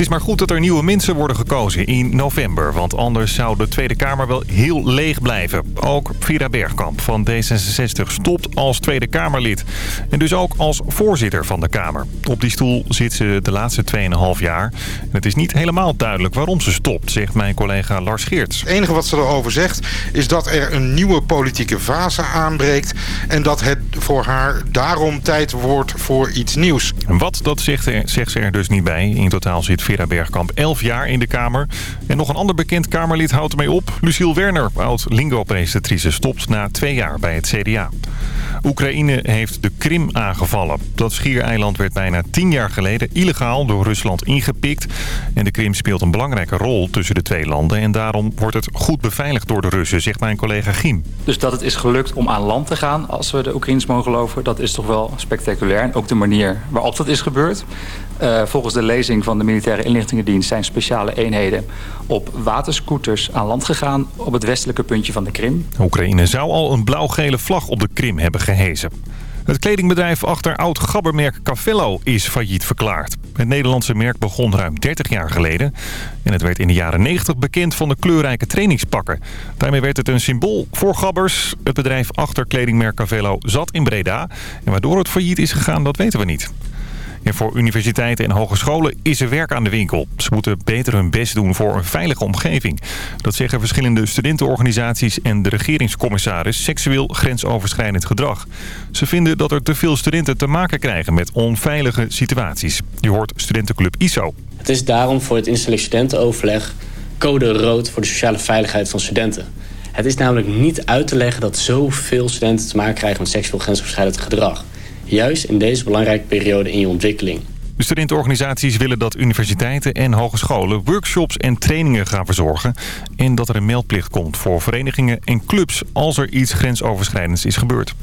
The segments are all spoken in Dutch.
Het is maar goed dat er nieuwe mensen worden gekozen in november. Want anders zou de Tweede Kamer wel heel leeg blijven. Ook Vira Bergkamp van D66 stopt als Tweede Kamerlid. En dus ook als voorzitter van de Kamer. Op die stoel zit ze de laatste 2,5 jaar. En het is niet helemaal duidelijk waarom ze stopt, zegt mijn collega Lars Geerts. Het enige wat ze erover zegt is dat er een nieuwe politieke fase aanbreekt. En dat het voor haar daarom tijd wordt voor iets nieuws. Wat, dat zegt, zegt ze er dus niet bij. In totaal zit Vera Bergkamp 11 jaar in de Kamer. En nog een ander bekend Kamerlid houdt ermee op. Luciel Werner, oud-lingo-presentatrice, stopt na twee jaar bij het CDA. Oekraïne heeft de Krim aangevallen. Dat schiereiland werd bijna tien jaar geleden illegaal door Rusland ingepikt. En de Krim speelt een belangrijke rol tussen de twee landen. En daarom wordt het goed beveiligd door de Russen, zegt mijn collega Giem. Dus dat het is gelukt om aan land te gaan, als we de Oekraïners mogen geloven... dat is toch wel spectaculair. En ook de manier waarop dat is gebeurd. Uh, volgens de lezing van de militaire inlichtingendienst... zijn speciale eenheden op waterscooters aan land gegaan... op het westelijke puntje van de Krim. Oekraïne zou al een blauw-gele vlag op de Krim hebben gehezen. Het kledingbedrijf achter oud-gabbermerk Cavello is failliet verklaard. Het Nederlandse merk begon ruim 30 jaar geleden. En het werd in de jaren 90 bekend van de kleurrijke trainingspakken. Daarmee werd het een symbool voor gabbers. Het bedrijf achter kledingmerk Cavello zat in Breda. En waardoor het failliet is gegaan, dat weten we niet. En voor universiteiten en hogescholen is er werk aan de winkel. Ze moeten beter hun best doen voor een veilige omgeving. Dat zeggen verschillende studentenorganisaties en de regeringscommissaris seksueel grensoverschrijdend gedrag. Ze vinden dat er te veel studenten te maken krijgen met onveilige situaties. Je hoort studentenclub ISO. Het is daarom voor het instelling studentenoverleg code rood voor de sociale veiligheid van studenten. Het is namelijk niet uit te leggen dat zoveel studenten te maken krijgen met seksueel grensoverschrijdend gedrag. Juist in deze belangrijke periode in je ontwikkeling. De studentenorganisaties willen dat universiteiten en hogescholen workshops en trainingen gaan verzorgen. En dat er een meldplicht komt voor verenigingen en clubs als er iets grensoverschrijdends is gebeurd.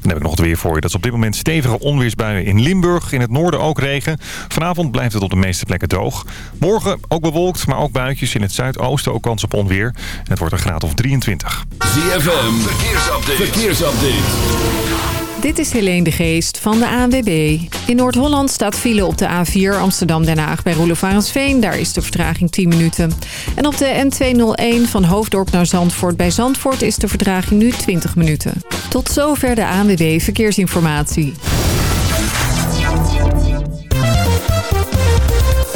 Dan heb ik nog het weer voor je. Dat is op dit moment stevige onweersbuien in Limburg. In het noorden ook regen. Vanavond blijft het op de meeste plekken droog. Morgen ook bewolkt, maar ook buitjes in het zuidoosten ook kans op onweer. En het wordt een graad of 23. ZFM, verkeersupdate. verkeersupdate. Dit is Helene de Geest van de ANWB. In Noord-Holland staat file op de A4 Amsterdam-Den Haag bij Roelofarensveen. Daar is de vertraging 10 minuten. En op de N201 van Hoofddorp naar Zandvoort bij Zandvoort is de vertraging nu 20 minuten. Tot zover de ANWB Verkeersinformatie.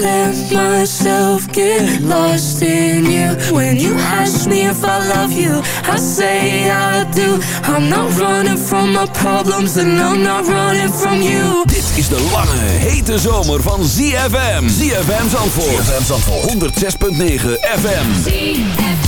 Let myself get lost in you. When you ask me if I love you, I say I do. I'm not running from my problems, and I'm not running from you. Dit is de lange, hete zomer van ZFM. ZFM Zandvoort. ZFM Zandvoort. 106.9 FM. I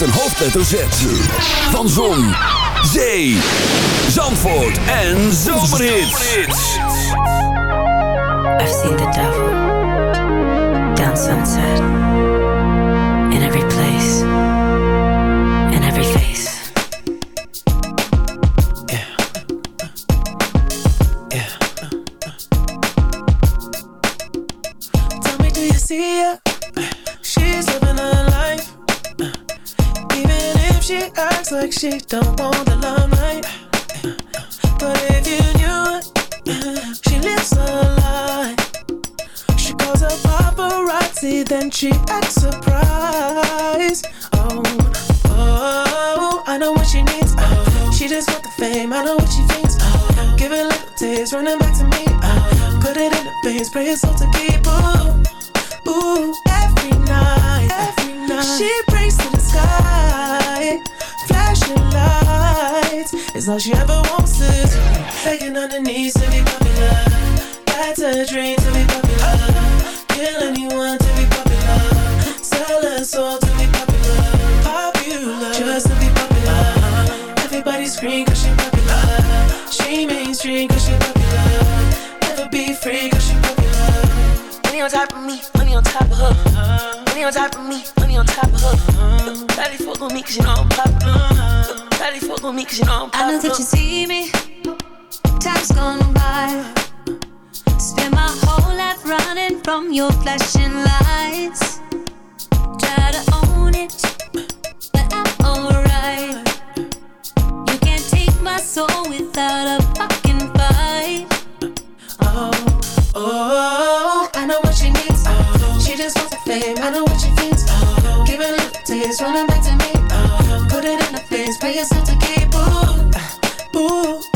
Met een hoofdletter Z. Van Zon, Zee, Zandvoort en Zomerhits. I've seen the devil down sunset she don't want That's a dream to be popular. Kill anyone to be popular. Sell her soul to be popular. Popular, just to be popular. Everybody scream cause she popular. She mainstream cause she popular. Never be free cause she popular. Money on top of me, money on top of her. Money on top of me, money on top of her. Daddy fuck on me cause you know I'm popular. Daddy fuck on me cause you know I'm popular. I know that you see me. Time's gone by. Spend my whole life running from your flashing lights. Try to own it, but I'm alright. You can't take my soul without a fucking fight. Oh, oh, I know what she needs. Oh, she just wants the fame. I know what she thinks. Oh, giving up tears, running back to me. Oh, put it in the face, pay yourself to keep. Ooh, ooh.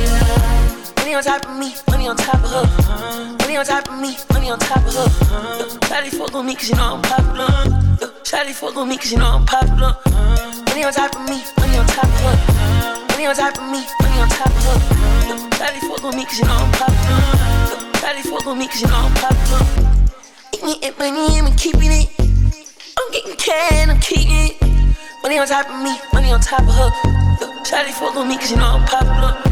Money on top of me, money on top of her. Money on top of me, money on top of her. Shawty fuck on me cause you know I'm popular. Uh, Shawty fuck on me cause you know I'm popular. Money on top of me, money on top of her. Money on top of me, money on top of her. Uh, Shawty fuck on me cause you know I'm popular. Uh, Shawty fuck on me cause you know I'm popular. Eating money, I'm keeping it. I'm getting can, I'm keeping it. Money on top of me, money on top of her. Uh, Shawty fuck on me cause you know I'm popular.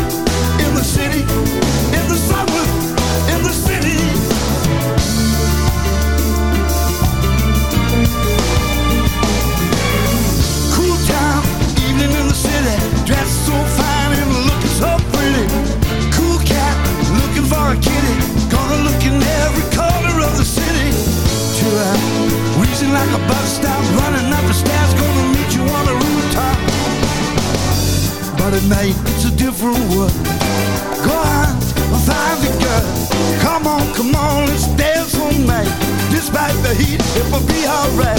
if I be alright.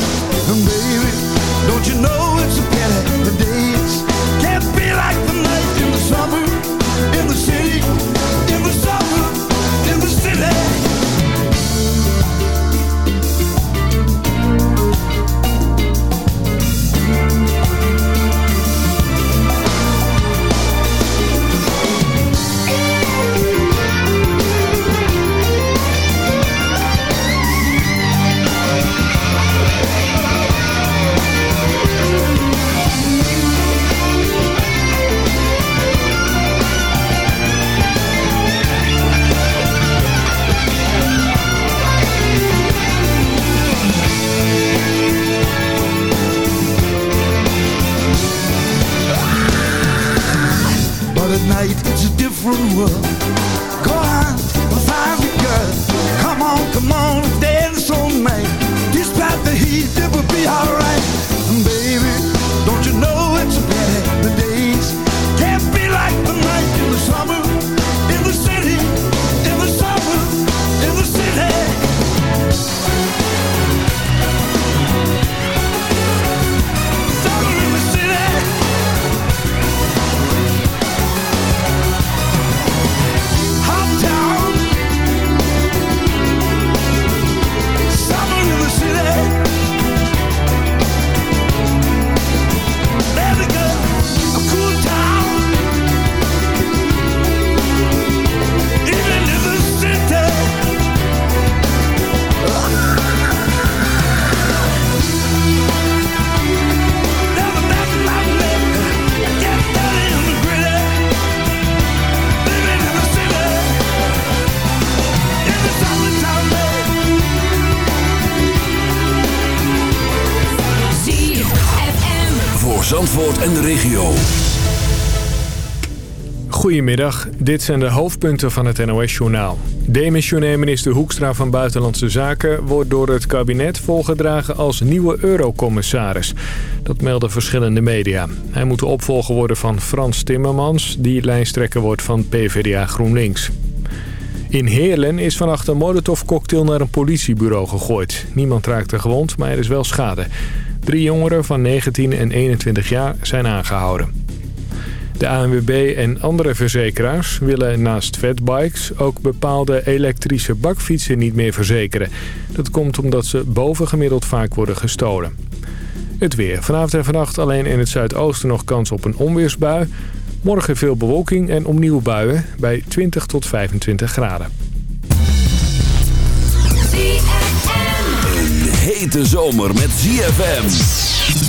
Goedemiddag, dit zijn de hoofdpunten van het NOS-journaal. Demissionair minister Hoekstra van Buitenlandse Zaken... wordt door het kabinet volgedragen als nieuwe eurocommissaris. Dat melden verschillende media. Hij moet de opvolger worden van Frans Timmermans... die lijsttrekker wordt van PvdA GroenLinks. In Heerlen is vannacht een molotovcocktail naar een politiebureau gegooid. Niemand raakte gewond, maar er is wel schade. Drie jongeren van 19 en 21 jaar zijn aangehouden. De ANWB en andere verzekeraars willen naast fatbikes ook bepaalde elektrische bakfietsen niet meer verzekeren. Dat komt omdat ze bovengemiddeld vaak worden gestolen. Het weer. Vanavond en vannacht alleen in het zuidoosten nog kans op een onweersbui. Morgen veel bewolking en opnieuw buien bij 20 tot 25 graden. Een hete zomer met ZFM.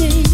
nothing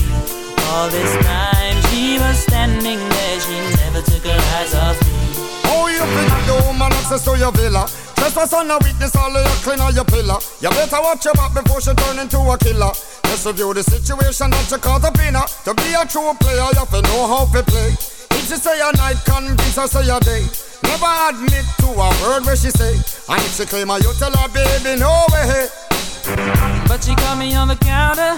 All this time she was standing there, she never took her eyes off me. Oh, you think the woman access to your villa? Trespass on a witness, all of your clean on your pillar. You better watch your back before she turn into a killer. Just review the situation that you up in her. To be a true player, you have to know how to play. If she say a night, convince her say a day. Never admit to a word where she say. And if she claim her, you tell her, baby, no way. But she caught me on the counter.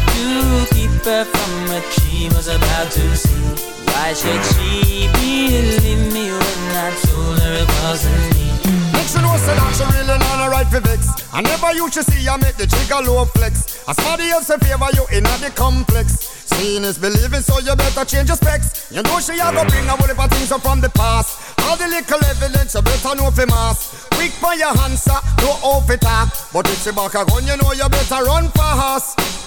keep her from what she was about to see. Why should she believe me when I told her it wasn't me? Make sure know say that she really not a right for vex. I never used to see you make the trigger low flex. As somebody else in favor you in the complex. Seeing is believing, so you better change your specs. You know she a go bring a whole heap of things from the past. All the little evidence you better know for mass. Quick for your answer, no off it talk. But if she back a gun, you know you better run fast.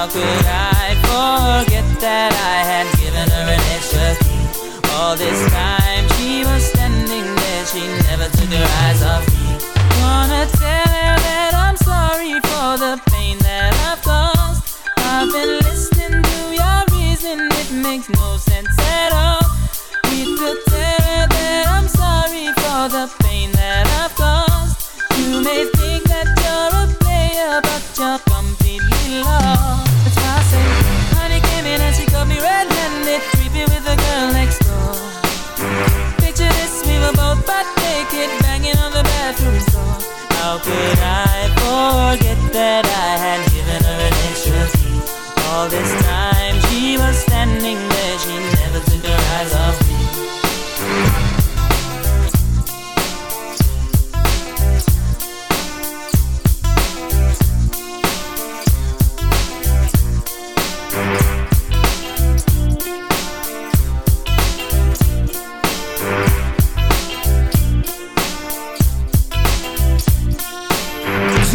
How could I forget that I had given her an extra key? All this time she was standing there, she never took her eyes off me. Wanna tell her that I'm sorry for the pain that I've caused. I've been listening to your reason, it makes no sense at all. Need to tell her that I'm sorry for the pain that I've caused. You may How could I forget that I had given her an extra key? All this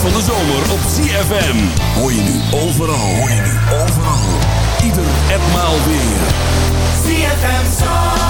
van de zomer op ZFM. Hoor je nu overal. Hoor je nu overal. Ieder etmaal weer. ZFM Zandvoort.